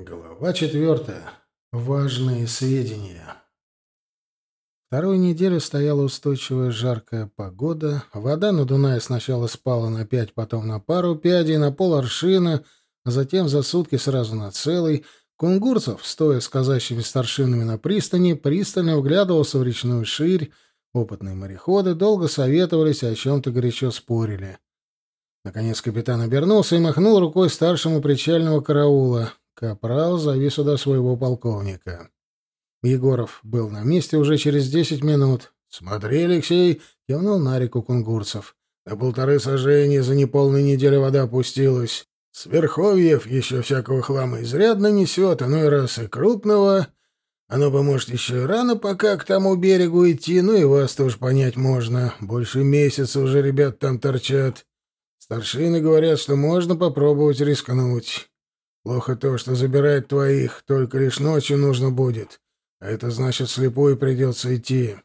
Глава четвертая. Важные сведения. Вторую неделю стояла устойчивая жаркая погода. Вода на Дунае сначала спала на пять, потом на пару пядей, на пол аршина, а затем за сутки сразу на целый. Кунгурцев, стоя с казачьими старшинами на пристани, пристально вглядывался в речную ширь. Опытные мореходы долго советовались и о чем-то горячо спорили. Наконец капитан обернулся и махнул рукой старшему причального караула. Капрал завис до своего полковника. Егоров был на месте уже через десять минут. «Смотри, Алексей!» — кивнул на реку кунгурцев. «На полторы сожжения за неполную неделю вода опустилась. С верховьев еще всякого хлама изрядно несет, а ну и раз и крупного. Оно бы, может, еще рано пока к тому берегу идти, ну и вас тоже понять можно. Больше месяца уже ребят там торчат. Старшины говорят, что можно попробовать рискнуть. Плохо то, что забирать твоих только лишь ночью нужно будет, а это значит, слепую придется идти.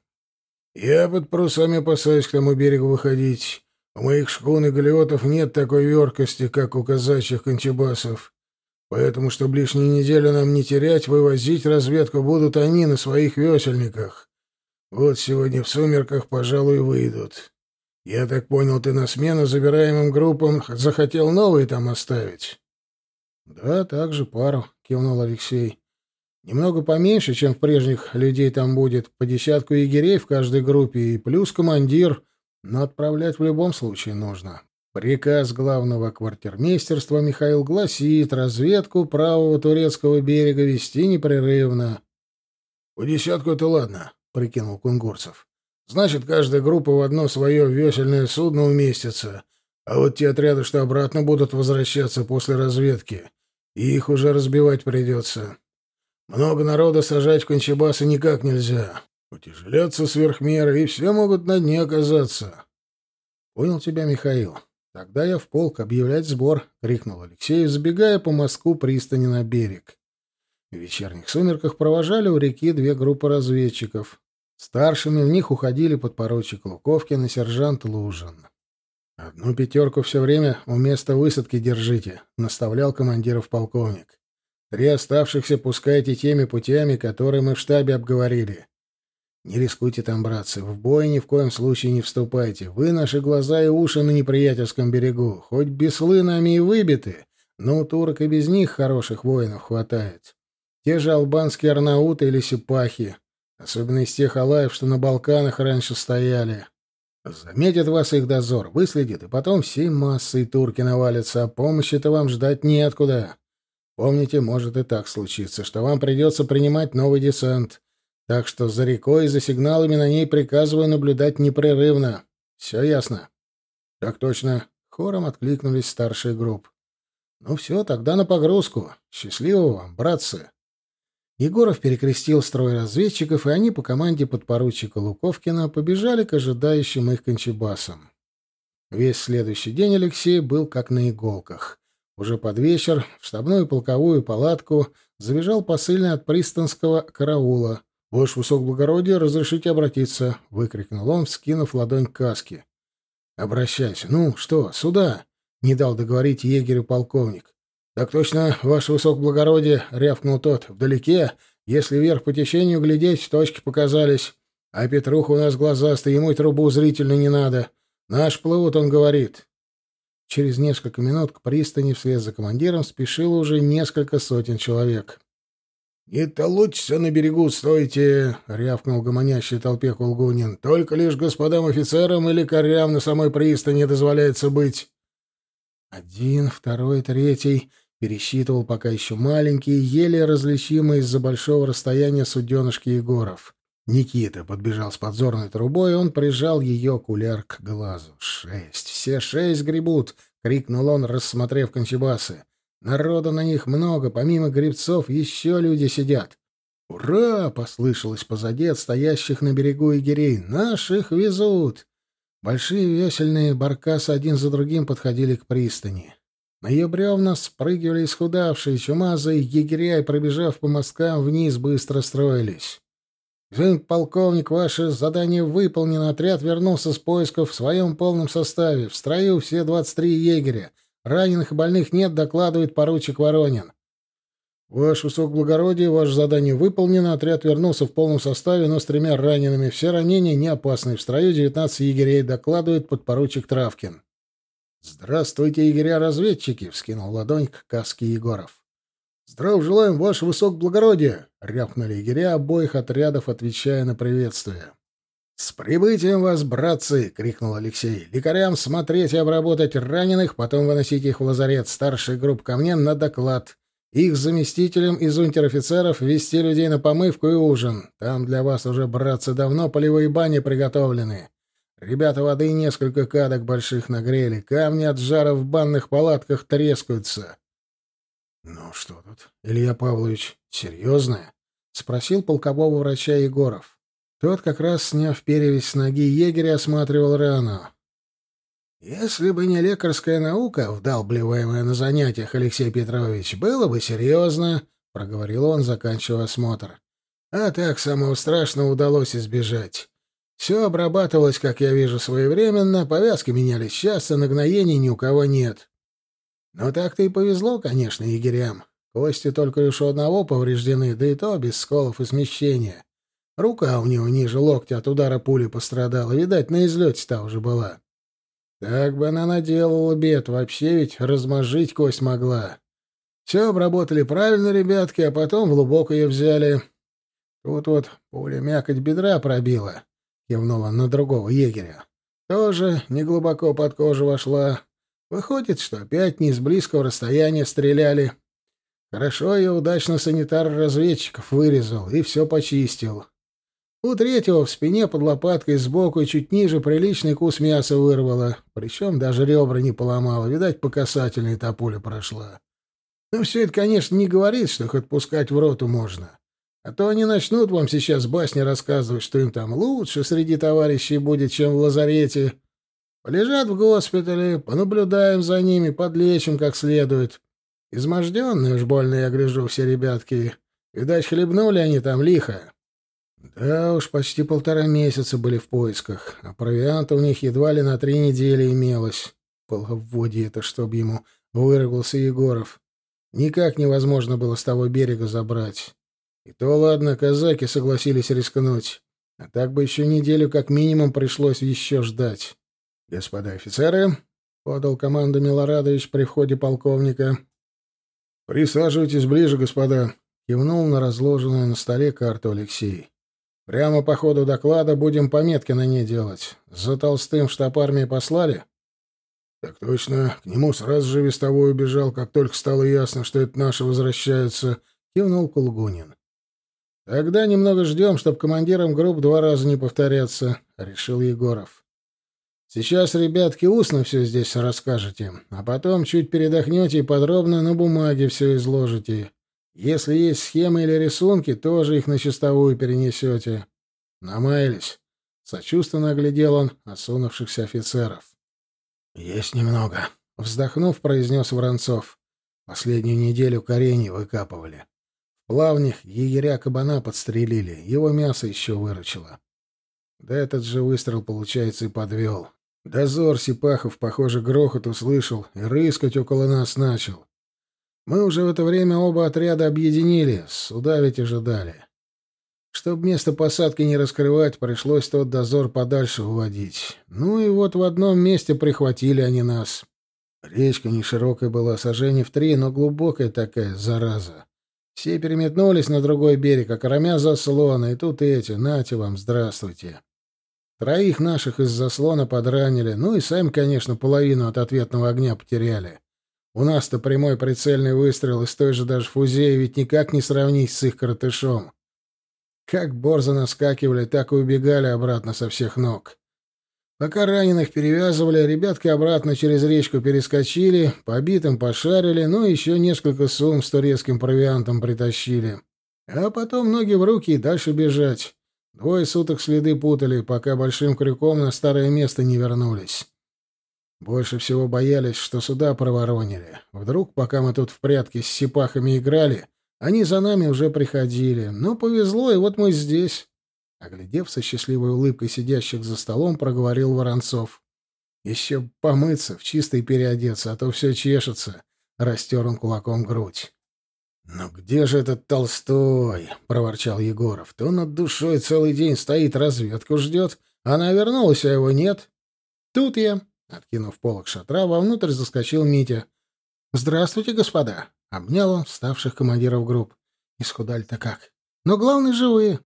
Я под парусами опасаюсь к тому берегу выходить. У моих шкун и галиотов нет такой веркости, как у казачьих кончебасов. Поэтому, чтобы лишнюю неделю нам не терять, вывозить разведку будут они на своих весельниках. Вот сегодня в сумерках, пожалуй, выйдут. Я так понял, ты на смену забираемым группам захотел новые там оставить? Да, так же пару, кивнул Алексей. Немного поменьше, чем в прежних людей там будет, по десятку егерей в каждой группе и плюс командир, но отправлять в любом случае нужно. Приказ главного квартирмейстерства Михаил гласит разведку правого турецкого берега вести непрерывно. — По десятку это ладно, — прикинул Кунгурцев. — Значит, каждая группа в одно свое весельное судно уместится, а вот те отряды, что обратно будут возвращаться после разведки, их уже разбивать придется. Много народа сажать в кончебасы никак нельзя. Утяжеляться сверх меры, и все могут на дне оказаться. — Понял тебя, Михаил. Тогда я в полк объявлять сбор, — крикнул Алексей, забегая по мостку пристани на берег. В вечерних сумерках провожали у реки две группы разведчиков. Старшими в них уходили подпоручик Луковкин и сержант Лужин. «Одну пятерку все время у места высадки держите», — наставлял командиров полковник. «Три оставшихся пускайте теми путями, которые мы в штабе обговорили. Не рискуйте там, братцы, в бой ни в коем случае не вступайте. Вы наши глаза и уши на неприятельском берегу. Хоть беслы нами и выбиты, но у турок и без них хороших воинов хватает. Те же албанские арнауты или сипахи, особенно из тех алаев, что на Балканах раньше стояли». Заметит вас их дозор, выследит, и потом всей массой турки навалятся, а помощи-то вам ждать неоткуда. Помните, может и так случиться, что вам придется принимать новый десант. Так что за рекой и за сигналами на ней приказываю наблюдать непрерывно. Все ясно? — Так точно. Хором откликнулись старшие групп. — Ну все, тогда на погрузку. Счастливо вам, братцы. Егоров перекрестил строй разведчиков, и они по команде подпоручика Луковкина побежали к ожидающим их кончебасам. Весь следующий день Алексей был как на иголках. Уже под вечер в штабную полковую палатку забежал посыльный от пристанского караула. «Ваше высокоблагородие, разрешите обратиться!» — выкрикнул он, вскинув ладонь к каске. «Обращайся. Ну, что, сюда?» — не дал договорить егерю полковник. «Так точно, ваше высокоблагородие», — рявкнул тот. «Вдалеке, если вверх по течению глядеть, точки показались. А Петруха у нас глазастый, ему и трубу зрительно не надо. Наш плывут, он говорит». Через несколько минут к пристани вслед за командиром спешило уже несколько сотен человек. «Не толочься на берегу, стойте!» — рявкнул гомонящей толпе Кулгунин. «Только лишь господам офицерам или корям на самой пристани дозволяется быть». Один, второй, третий пересчитывал пока еще маленькие, еле различимые из-за большого расстояния суденышки Егоров. Никита подбежал с подзорной трубой, он прижал ее куляр к глазу. «Шесть! Все шесть гребут!» — крикнул он, рассмотрев кончебасы. «Народа на них много, помимо гребцов еще люди сидят». «Ура!» — послышалось позади от стоящих на берегу егерей. «Наших везут!» Большие весельные баркасы один за другим подходили к пристани. На ее бревна спрыгивали исхудавшие, чумазые егеря и, пробежав по мосткам, вниз быстро строились. «Господин полковник, ваше задание выполнено. Отряд вернулся с поисков в своем полном составе. В строю все двадцать три егеря. Раненых и больных нет, докладывает поручик Воронин». «Ваше высокоблагородие, ваше задание выполнено. Отряд вернулся в полном составе, но с тремя ранеными. Все ранения не опасны. В строю 19 егерей, докладывает подпоручик Травкин». «Здравствуйте, егеря-разведчики!» — вскинул ладонь к каске Егоров. «Здраво желаем, ваше высокоблагородие!» — рявкнули егеря обоих отрядов, отвечая на приветствие. «С прибытием вас, братцы!» — крикнул Алексей. «Лекарям смотреть и обработать раненых, потом выносить их в лазарет. Старший групп ко мне на доклад. Их заместителям из унтер-офицеров вести людей на помывку и ужин. Там для вас уже, братцы, давно полевые бани приготовлены. Ребята воды несколько кадок больших нагрели. Камни от жара в банных палатках трескаются. — Ну что тут, Илья Павлович, серьезное? — спросил полкового врача Егоров. Тот, как раз сняв перевязь с ноги егеря, осматривал рану. «Если бы не лекарская наука, вдалбливаемая на занятиях, Алексей Петрович, было бы серьезно», — проговорил он, заканчивая осмотр. «А так самого страшного удалось избежать. Все обрабатывалось, как я вижу, своевременно, повязки менялись часто, нагноений ни у кого нет. Но так-то и повезло, конечно, егерям. Кости только лишь у одного повреждены, да и то без сколов и смещения. Рука у него ниже локтя от удара пули пострадала, видать, на излете-то уже была». Так бы она наделала бед, вообще ведь размозжить кость могла. Все обработали правильно, ребятки, а потом в лубок ее взяли. Тут вот пуля мякоть бедра пробила, кивнула на другого егеря. Тоже неглубоко под кожу вошла. Выходит, что опять не с близкого расстояния стреляли. Хорошо ее удачно санитар разведчиков вырезал и все почистил. У третьего в спине под лопаткой сбоку и чуть ниже приличный кус мяса вырвало, причем даже ребра не поломало, видать, по касательной та пуля прошла. Но все это, конечно, не говорит, что их отпускать в роту можно. А то они начнут вам сейчас басни рассказывать, что им там лучше среди товарищей будет, чем в лазарете. Полежат в госпитале, понаблюдаем за ними, подлечим как следует. Изможденные уж больно, я гляжу, все ребятки. Видать, хлебнули они там лихо. Да уж, почти полтора месяца были в поисках, а провианта у них едва ли на три недели имелось. Полговодье это, чтоб ему выругался Егоров. Никак невозможно было с того берега забрать. И то, ладно, казаки согласились рискнуть. А так бы еще неделю как минимум пришлось еще ждать. «Господа офицеры», — подал команду Милорадович при входе полковника. «Присаживайтесь ближе, господа», — кивнул на разложенную на столе карту Алексей. Прямо по ходу доклада будем пометки на ней делать. За Толстым в штаб армии послали? Так точно. К нему сразу же вестовой убежал, как только стало ясно, что это наши возвращаются, кивнул Кулгунин. Тогда немного ждем, чтоб командирам групп два раза не повторяться, решил Егоров. Сейчас, ребятки, устно все здесь расскажете, а потом чуть передохнете и подробно на бумаге все изложите. Если есть схемы или рисунки, тоже их на чистовую перенесете. Намаялись. Сочувственно оглядел он осунувшихся офицеров. Есть немного. Вздохнув, произнес Воронцов. Последнюю неделю коренья выкапывали. В плавнях егеря кабана подстрелили, его мясо еще выручило. Да этот же выстрел, получается, и подвел. Дозор Сипахов, похоже, грохот услышал и рыскать около нас начал. Мы уже в это время оба отряда объединили, суда ведь ожидали. Чтобы место посадки не раскрывать, пришлось тот дозор подальше уводить. Ну и вот в одном месте прихватили они нас. Речка не широкая была, сажений в три, но глубокая такая, зараза. Все переметнулись на другой берег, а кормя заслона, и тут эти, нате вам, здравствуйте. Троих наших из заслона подранили, ну и сами, конечно, половину от ответного огня потеряли. У нас-то прямой прицельный выстрел из той же даже фузеи ведь никак не сравнить с их коротышом. Как борзо наскакивали, так и убегали обратно со всех ног. Пока раненых перевязывали, ребятки обратно через речку перескочили, по битым пошарили, ну и еще несколько сумм с турецким провиантом притащили. А потом ноги в руки и дальше бежать. Двое суток следы путали, пока большим крюком на старое место не вернулись. Больше всего боялись, что сюда проворонили. Вдруг, пока мы тут в прятки с сипахами играли, они за нами уже приходили. Но повезло, и вот мы здесь. Оглядев со счастливой улыбкой сидящих за столом, проговорил Воронцов. Еще помыться, в чистой переодеться, а то все чешется. Растер он кулаком грудь. «Ну где же этот Толстой?» — проворчал Егоров. «То над душой целый день стоит, разведку ждет. Она вернулась, а его нет». «Тут я», — откинув полок шатра, вовнутрь заскочил Митя. «Здравствуйте, господа!» — обнял он вставших командиров групп. «Исхудали-то как? Но главное, живые.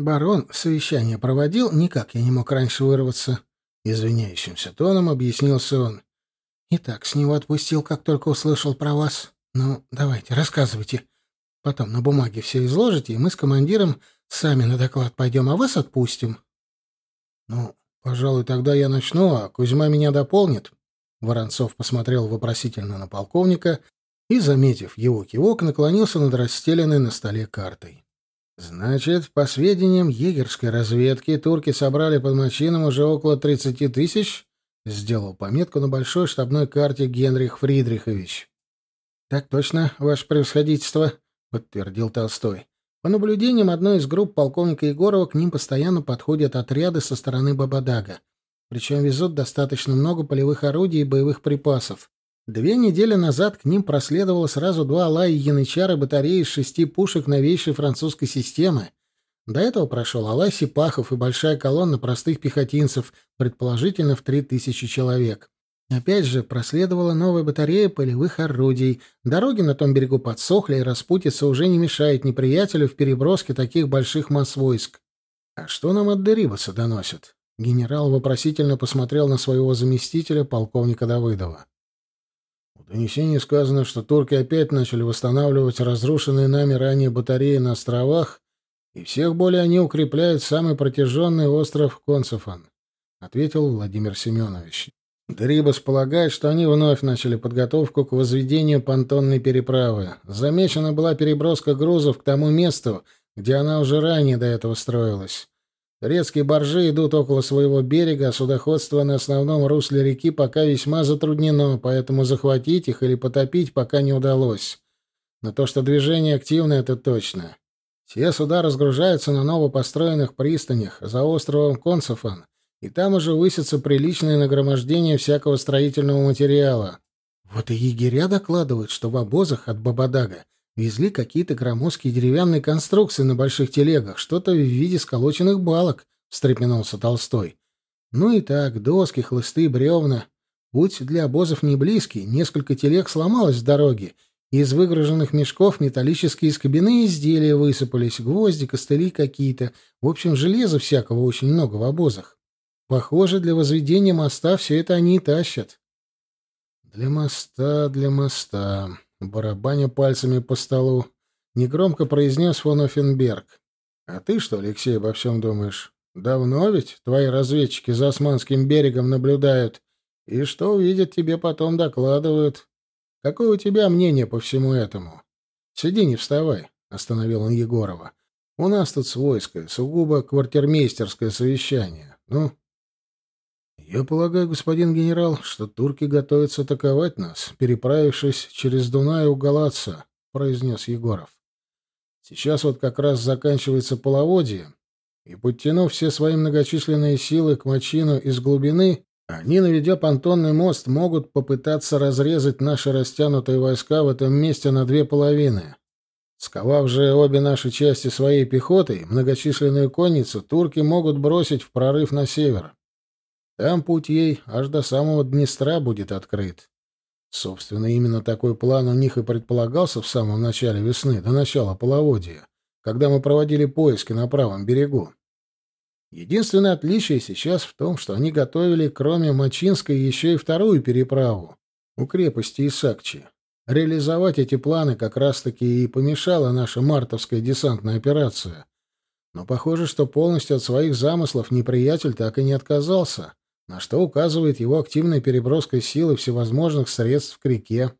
Барон совещание проводил, никак я не мог раньше вырваться». Извиняющимся тоном объяснился он. «И так с него отпустил, как только услышал про вас. Ну, давайте, рассказывайте. Потом на бумаге все изложите, и мы с командиром сами на доклад пойдем, а вас отпустим». «Ну, пожалуй, тогда я начну, а Кузьма меня дополнит». Воронцов посмотрел вопросительно на полковника и, заметив его кивок, наклонился над расстеленной на столе картой. «Значит, по сведениям егерской разведки, турки собрали под Мочином уже около 30 тысяч?» — сделал пометку на большой штабной карте Генрих Фридрихович. «Так точно, ваше превосходительство», — подтвердил Толстой. По наблюдениям одной из групп полковника Егорова к ним постоянно подходят отряды со стороны Бабадага. Причем везут достаточно много полевых орудий и боевых припасов. Две недели назад к ним проследовало сразу два Алай Янычара батареи из шести пушек новейшей французской системы. До этого прошел Алай Сипахов и большая колонна простых пехотинцев, предположительно в три тысячи человек. Опять же, проследовала новая батарея полевых орудий. Дороги на том берегу подсохли, и распутиться уже не мешает неприятелю в переброске таких больших масс войск. А что нам от Дерибаса доносят? Генерал вопросительно посмотрел на своего заместителя, полковника Давыдова. Донесении сказано, что турки опять начали восстанавливать разрушенные нами ранее батареи на островах, и всех более они укрепляют самый протяженный остров Концефан, — ответил Владимир Семенович. Дрибас полагает, что они вновь начали подготовку к возведению понтонной переправы. Замечена была переброска грузов к тому месту, где она уже ранее до этого строилась. Турецкие баржи идут около своего берега, а судоходство на основном русле реки пока весьма затруднено, поэтому захватить их или потопить пока не удалось. Но то, что движение активное, это точно. Все суда разгружаются на новопостроенных пристанях за островом Консофан, и там уже высится приличное нагромождение всякого строительного материала. Вот и егеря докладывают, что в обозах от Бабадага везли какие-то громоздкие деревянные конструкции на больших телегах, что-то в виде сколоченных балок, — встрепенулся Толстой. Ну и так, доски, хлысты, бревна. Путь для обозов не близкий, несколько телег сломалось в дороге, и из выгруженных мешков металлические скобяные изделия высыпались, гвозди, костыли какие-то. В общем, железа всякого очень много в обозах. Похоже, для возведения моста все это они и тащат. Для моста, для моста. Барабаня пальцами по столу. Негромко произнес фон Оффенберг. А ты что, Алексей, обо всем думаешь? Давно ведь твои разведчики за Османским берегом наблюдают. И что увидят, тебе потом докладывают. Какое у тебя мнение по всему этому? Сиди, не вставай, — остановил он Егорова. У нас тут свойское, сугубо квартирмейстерское совещание. Ну, «Я полагаю, господин генерал, что турки готовятся атаковать нас, переправившись через Дунай у Галатца», — произнес Егоров. «Сейчас вот как раз заканчивается половодье, и, подтянув все свои многочисленные силы к мочину из глубины, они, наведя понтонный мост, могут попытаться разрезать наши растянутые войска в этом месте на две половины. Сковав же обе наши части своей пехотой, многочисленную конницу турки могут бросить в прорыв на север. Там путь ей аж до самого Днестра будет открыт. Собственно, именно такой план у них и предполагался в самом начале весны, до начала половодья, когда мы проводили поиски на правом берегу. Единственное отличие сейчас в том, что они готовили, кроме Мачинской, еще и вторую переправу у крепости Исакчи. Реализовать эти планы как раз-таки и помешала наша мартовская десантная операция. Но похоже, что полностью от своих замыслов неприятель так и не отказался на что указывает его активная переброска силы всевозможных средств к реке.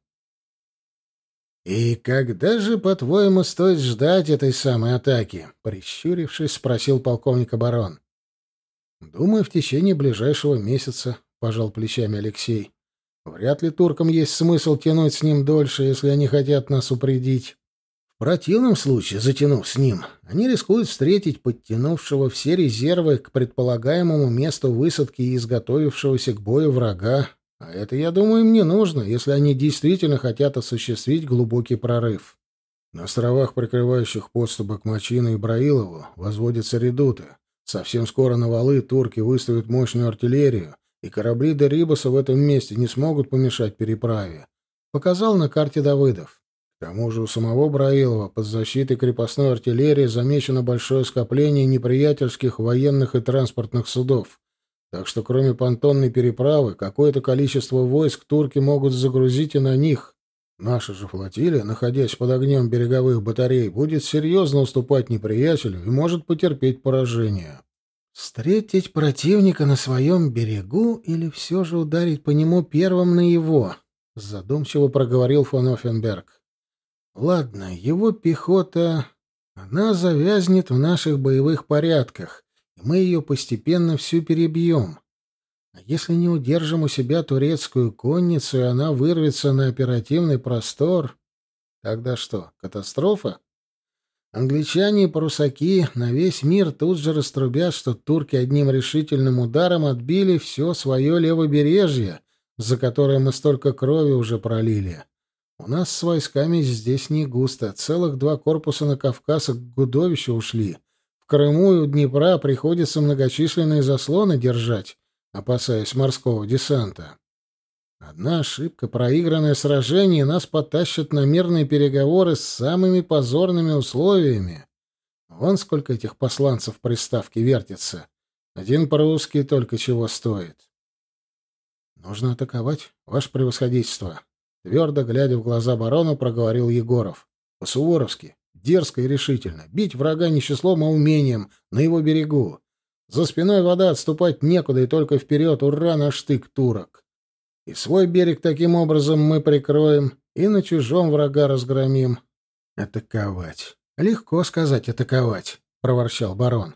«И когда же, по-твоему, стоит ждать этой самой атаки?» — прищурившись, спросил полковник оборон. «Думаю, в течение ближайшего месяца», — пожал плечами Алексей. «Вряд ли туркам есть смысл тянуть с ним дольше, если они хотят нас упредить. Противном случае, затянув с ним, они рискуют встретить подтянувшего все резервы к предполагаемому месту высадки и изготовившегося к бою врага. А это, я думаю, им не нужно, если они действительно хотят осуществить глубокий прорыв. На островах, прикрывающих подступы к Мачину и Браилову, возводятся редуты. Совсем скоро на валы турки выставят мощную артиллерию, и корабли Дерибаса в этом месте не смогут помешать переправе. Показал на карте Давыдов. К тому же у самого Браилова под защитой крепостной артиллерии замечено большое скопление неприятельских военных и транспортных судов. Так что кроме понтонной переправы, какое-то количество войск турки могут загрузить и на них. Наша же флотилия, находясь под огнем береговых батарей, будет серьезно уступать неприятелю и может потерпеть поражение. Встретить противника на своем берегу или все же ударить по нему первым на его? Задумчиво проговорил фон Оффенберг. Ладно, его пехота... Она завязнет в наших боевых порядках, и мы ее постепенно всю перебьем. А если не удержим у себя турецкую конницу, и она вырвется на оперативный простор, тогда что, катастрофа? Англичане и прусаки на весь мир тут же раструбят, что турки одним решительным ударом отбили все свое левобережье, за которое мы столько крови уже пролили. У нас с войсками здесь не густо. Целых два корпуса на Кавказ к Гудовищу ушли. В Крыму и у Днепра приходится многочисленные заслоны держать опасаясь морского десанта. Одна ошибка, проигранное сражение, нас потащат на мирные переговоры с самыми позорными условиями. Вон сколько этих посланцев в приставке вертится. Один по-русски только чего стоит. Нужно атаковать, ваше превосходительство. Твердо глядя в глаза барона, проговорил Егоров. По-суворовски, дерзко и решительно. Бить врага не числом, а умением, на его берегу. За спиной вода, отступать некуда, и только вперед, ура, на штык турок. И свой берег таким образом мы прикроем, и на чужом врага разгромим. Атаковать. Легко сказать атаковать, проворчал барон.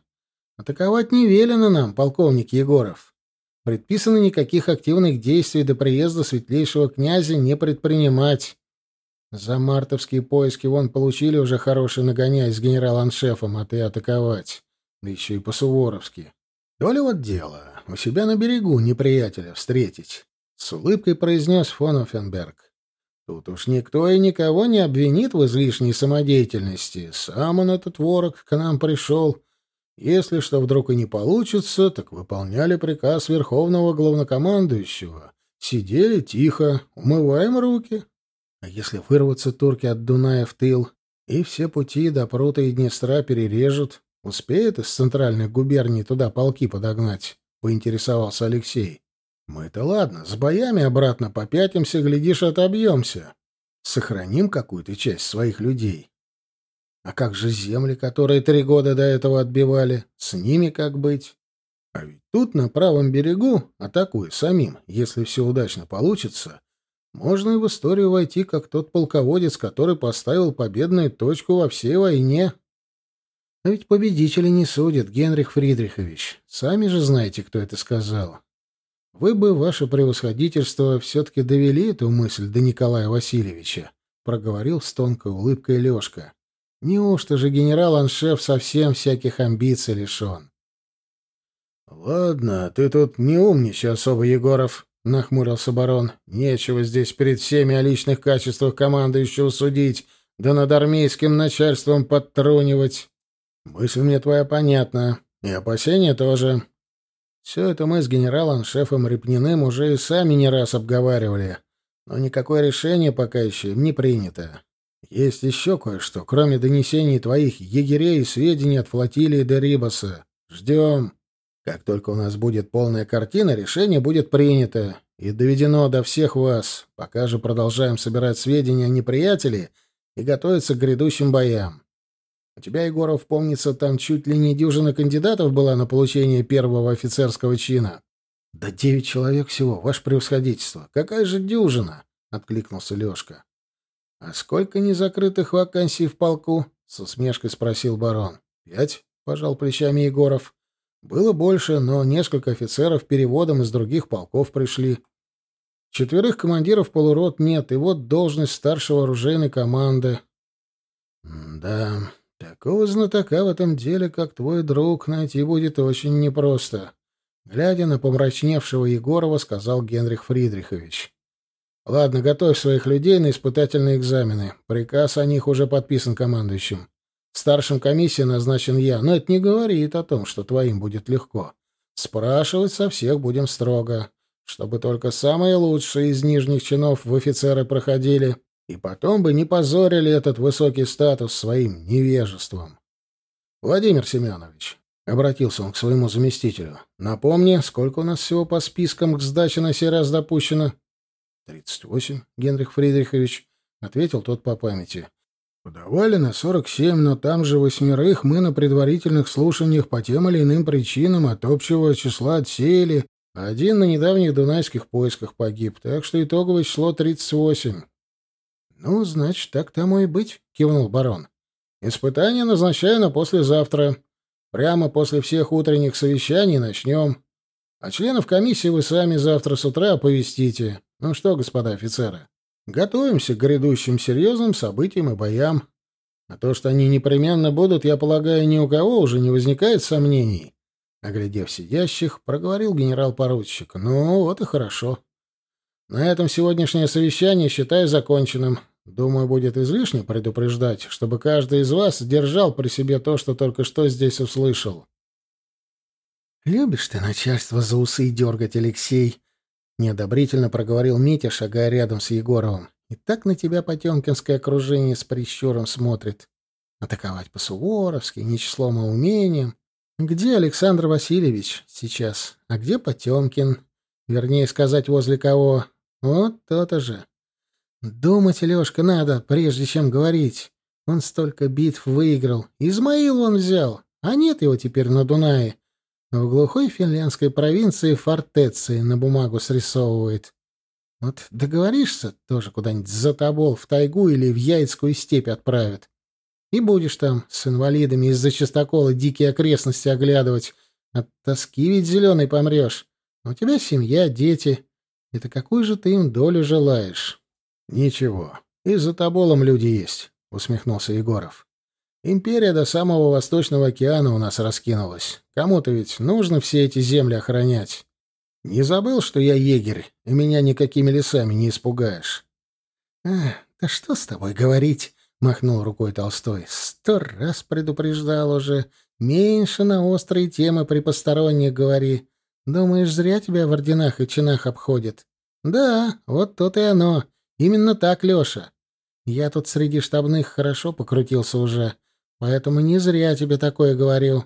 Атаковать не велено нам, полковник Егоров. Предписано никаких активных действий до приезда светлейшего князя не предпринимать. За мартовские поиски вон получили уже хороший нагоняй с генерал-аншефом, а ты атаковать да еще и по-суворовски. То ли вот дело, у себя на берегу неприятеля встретить, — с улыбкой произнес фон Оффенберг. Тут уж никто и никого не обвинит в излишней самодеятельности. Сам он, этот ворог, к нам пришел. Если что вдруг и не получится, так выполняли приказ верховного главнокомандующего. Сидели тихо, умываем руки. А если вырваться турки от Дуная в тыл, и все пути до прута и Днестра перережут, Успеет из центральных губерний туда полки подогнать? Поинтересовался Алексей. Мы-то ладно, с боями обратно попятимся, глядишь, отобьемся. Сохраним какую-то часть своих людей. А как же земли, которые три года до этого отбивали? С ними как быть? А ведь тут, на правом берегу, атакуя самим, если все удачно получится, можно и в историю войти, как тот полководец, который поставил победную точку во всей войне. А ведь победители не судят, Генрих Фридрихович. Сами же знаете, кто это сказал. Вы бы, ваше превосходительство, все-таки довели эту мысль до Николая Васильевича, — проговорил с тонкой улыбкой Лешка. Неужто же генерал-аншеф совсем всяких амбиций лишен? — Ладно, ты тут не умничай особо, Егоров, — нахмурился барон. — Нечего здесь перед всеми о личных качествах командующего судить, да над армейским начальством подтрунивать. Мысль мне твоя понятна. И опасения тоже. Все это мы с генералом-шефом Репниным уже и сами не раз обговаривали. Но никакое решение пока еще не принято. Есть еще кое-что, кроме донесений твоих егерей и сведений от флотилии де Рибаса. Ждем. Как только у нас будет полная картина, решение будет принято и доведено до всех вас. Пока же продолжаем собирать сведения о неприятеле и готовиться к грядущим боям. У тебя, Егоров, помнится, там чуть ли не дюжина кандидатов была на получение первого офицерского чина. — Да девять человек всего, ваше превосходительство. Какая же дюжина? — откликнулся Лешка. — А сколько незакрытых вакансий в полку? — с усмешкой спросил барон. — Пять, — пожал плечами Егоров. — Было больше, но несколько офицеров переводом из других полков пришли. Четверых командиров полурот нет, и вот должность старшего оружейной команды. — Да, Такого знатока в этом деле, как твой друг, найти будет очень непросто. Глядя на помрачневшего Егорова, сказал Генрих Фридрихович. Ладно, готовь своих людей на испытательные экзамены. Приказ о них уже подписан командующим. Старшим комиссии назначен я, но это не говорит о том, что твоим будет легко. Спрашивать со всех будем строго, чтобы только самые лучшие из нижних чинов в офицеры проходили, и потом бы не позорили этот высокий статус своим невежеством. Владимир Семенович, — обратился он к своему заместителю, — напомни, сколько у нас всего по спискам к сдаче на сей раз допущено? — Тридцать восемь, Генрих Фридрихович, — ответил тот по памяти. — Подавали на сорок семь, но там же восьмерых мы на предварительных слушаниях по тем или иным причинам от общего числа отсеяли, а один на недавних дунайских поисках погиб, так что итоговое число тридцать восемь. — Ну, значит, так тому и быть, — кивнул барон. — Испытание назначаю на послезавтра. Прямо после всех утренних совещаний начнем. А членов комиссии вы сами завтра с утра оповестите. Ну что, господа офицеры, готовимся к грядущим серьезным событиям и боям. А то, что они непременно будут, я полагаю, ни у кого уже не возникает сомнений. Оглядев сидящих, проговорил генерал-поручик. Ну, вот и хорошо. На этом сегодняшнее совещание считаю законченным. Думаю, будет излишне предупреждать, чтобы каждый из вас держал при себе то, что только что здесь услышал. «Любишь ты начальство за усы дергать, Алексей?» Неодобрительно проговорил Митя, шагая рядом с Егоровым. И так на тебя потемкинское окружение с прищуром смотрит. Атаковать по-суворовски, не числом, а умением. Где Александр Васильевич сейчас? А где Потемкин? Вернее сказать, возле кого? Вот то-то же. Думать, Лёшка, надо, прежде чем говорить. Он столько битв выиграл. Измаил он взял, а нет его теперь на Дунае в глухой финляндской провинции Фортеции на бумагу срисовывает. Вот договоришься, тоже куда-нибудь за тобол в тайгу или в Яицкую степь отправят. И будешь там с инвалидами из-за частокола дикие окрестности оглядывать. От тоски ведь зеленый помрешь. А у тебя семья, дети. Это какую же ты им долю желаешь? — Ничего, и за тоболом люди есть, — усмехнулся Егоров. Империя до самого Восточного океана у нас раскинулась. Кому-то ведь нужно все эти земли охранять. Не забыл, что я егерь, и меня никакими лесами не испугаешь. — А, да что с тобой говорить? — махнул рукой Толстой. — Сто раз предупреждал уже. Меньше на острые темы при посторонних говори. Думаешь, зря тебя в орденах и чинах обходят? Да, вот то и оно. Именно так, Леша. Я тут среди штабных хорошо покрутился уже. Поэтому не зря тебе такое говорил.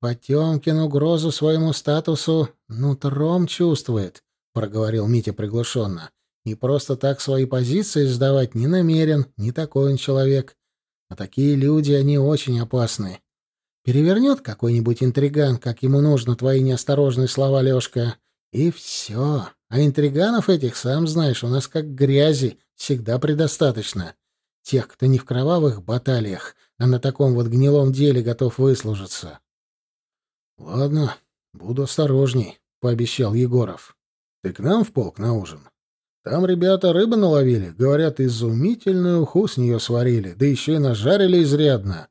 Потемкин угрозу своему статусу нутром чувствует, — проговорил Митя приглушенно. И просто так свои позиции сдавать не намерен, не такой он человек. А такие люди, они очень опасны. Перевернет какой-нибудь интриган, как ему нужно твои неосторожные слова, Лёшка, и все. А интриганов этих, сам знаешь, у нас как грязи, всегда предостаточно. Тех, кто не в кровавых баталиях, а на таком вот гнилом деле готов выслужиться. — Ладно, буду осторожней, — пообещал Егоров. — Ты к нам в полк на ужин? Там ребята рыбы наловили, говорят, изумительную уху с нее сварили, да еще и нажарили изрядно.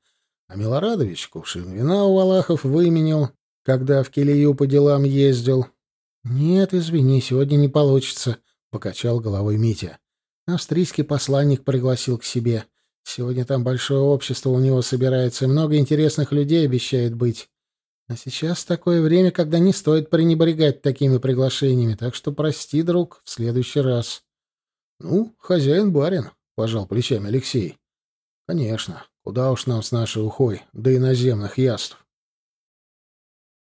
А Милорадович кувшин вина у Валахов выменил, когда в Килию по делам ездил. — Нет, извини, сегодня не получится, — покачал головой Митя. Австрийский посланник пригласил к себе. — Сегодня там большое общество у него собирается, и много интересных людей обещает быть. А сейчас такое время, когда не стоит пренебрегать такими приглашениями, так что прости, друг, в следующий раз. — Ну, хозяин-барин, — пожал плечами Алексей. — Конечно, куда уж нам с нашей ухой, да и наземных яств.